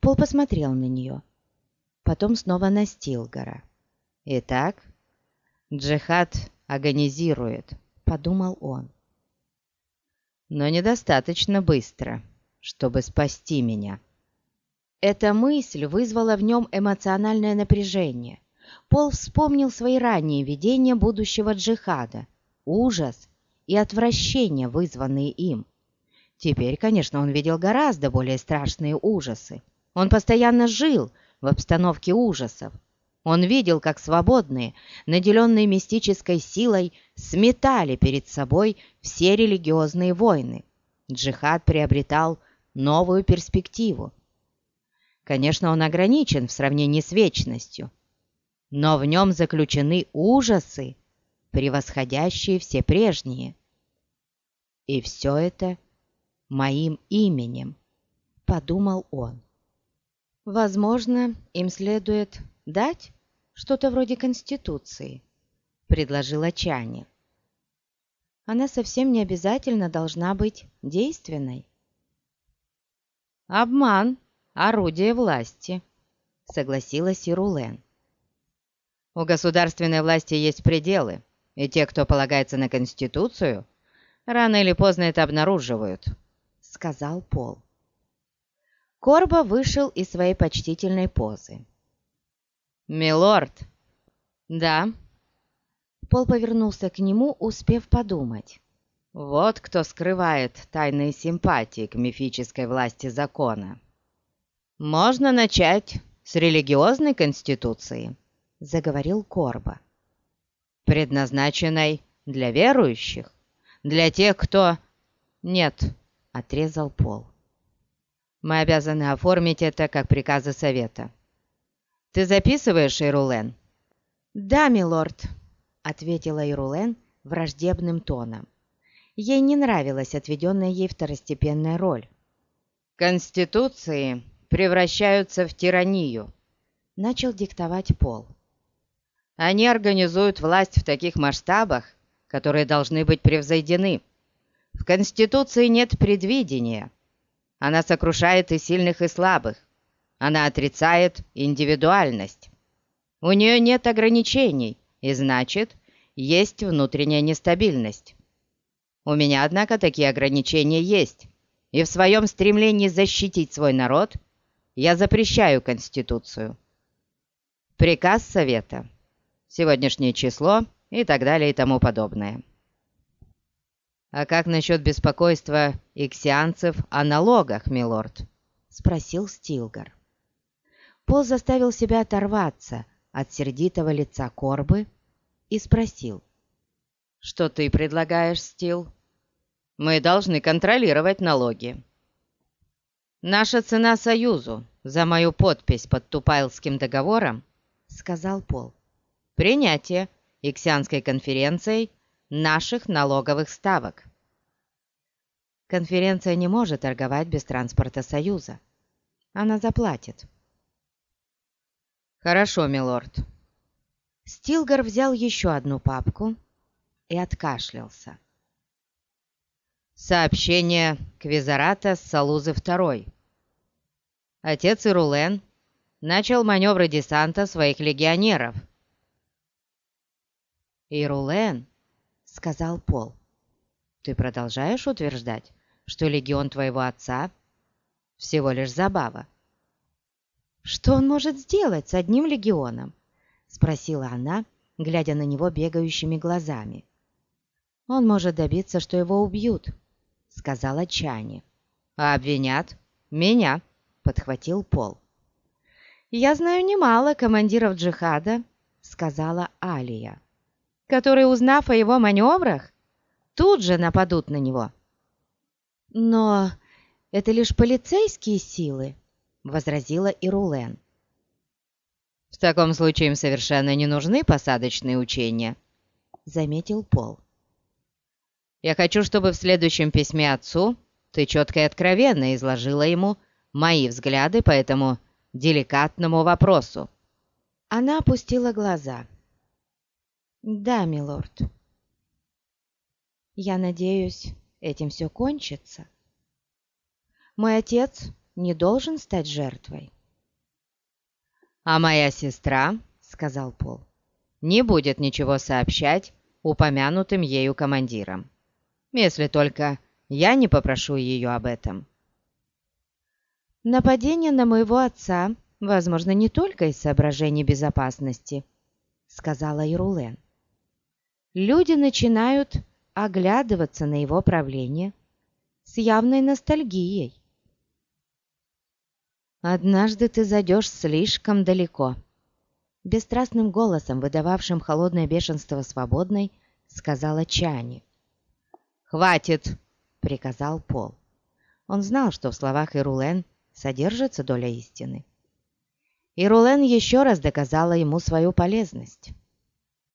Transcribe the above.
Пол посмотрел на нее, потом снова на Стилгора. «Итак, джихад агонизирует», — подумал он. «Но недостаточно быстро, чтобы спасти меня». Эта мысль вызвала в нем эмоциональное напряжение. Пол вспомнил свои ранние видения будущего джихада, ужас и отвращение, вызванные им. Теперь, конечно, он видел гораздо более страшные ужасы. Он постоянно жил в обстановке ужасов. Он видел, как свободные, наделенные мистической силой, сметали перед собой все религиозные войны. Джихад приобретал новую перспективу. Конечно, он ограничен в сравнении с вечностью, но в нем заключены ужасы, превосходящие все прежние. И все это моим именем, подумал он. Возможно, им следует дать что-то вроде Конституции, предложила Чани. Она совсем не обязательно должна быть действенной. Обман – орудие власти, согласилась Ирулен. У государственной власти есть пределы, и те, кто полагается на Конституцию, рано или поздно это обнаруживают, сказал Пол. Корба вышел из своей почтительной позы. «Милорд!» «Да?» Пол повернулся к нему, успев подумать. «Вот кто скрывает тайные симпатии к мифической власти закона. Можно начать с религиозной конституции», — заговорил Корба. «Предназначенной для верующих, для тех, кто...» «Нет», — отрезал Пол. «Мы обязаны оформить это как приказы совета. Ты записываешь, Ирулен?» «Да, милорд», — ответила Ирулен враждебным тоном. Ей не нравилась отведенная ей второстепенная роль. «Конституции превращаются в тиранию», — начал диктовать Пол. «Они организуют власть в таких масштабах, которые должны быть превзойдены. В Конституции нет предвидения. Она сокрушает и сильных, и слабых. Она отрицает индивидуальность. У нее нет ограничений, и значит, есть внутренняя нестабильность. У меня, однако, такие ограничения есть, и в своем стремлении защитить свой народ я запрещаю Конституцию. Приказ Совета, сегодняшнее число и так далее и тому подобное. «А как насчет беспокойства иксианцев о налогах, милорд?» — спросил Стилгар. Пол заставил себя оторваться от сердитого лица Корбы и спросил. «Что ты предлагаешь, Стил? Мы должны контролировать налоги. Наша цена Союзу за мою подпись под Тупайлским договором, — сказал Пол, — принятие Иксианской конференцией наших налоговых ставок. Конференция не может торговать без транспорта Союза. Она заплатит. «Хорошо, милорд». Стилгар взял еще одну папку и откашлялся. Сообщение Квизарата с Салузы II. Отец Ирулен начал маневры десанта своих легионеров. «Ирулен», — сказал Пол, — «ты продолжаешь утверждать, что легион твоего отца всего лишь забава?» «Что он может сделать с одним легионом?» — спросила она, глядя на него бегающими глазами. «Он может добиться, что его убьют», — сказала Чани. «А обвинят меня», — подхватил Пол. «Я знаю немало командиров джихада», — сказала Алия, «которые, узнав о его маневрах, тут же нападут на него». «Но это лишь полицейские силы», — возразила Ирулен. «В таком случае им совершенно не нужны посадочные учения», — заметил Пол. «Я хочу, чтобы в следующем письме отцу ты четко и откровенно изложила ему мои взгляды по этому деликатному вопросу». Она опустила глаза. «Да, милорд. Я надеюсь, этим все кончится. Мой отец не должен стать жертвой. «А моя сестра, — сказал Пол, — не будет ничего сообщать упомянутым ею командирам, если только я не попрошу ее об этом». «Нападение на моего отца, возможно, не только из соображений безопасности», — сказала Ирулен. «Люди начинают оглядываться на его правление с явной ностальгией. «Однажды ты зайдешь слишком далеко», — бесстрастным голосом, выдававшим холодное бешенство свободной, сказала Чани. «Хватит!» — приказал Пол. Он знал, что в словах Ирулен содержится доля истины. Ирулен еще раз доказала ему свою полезность.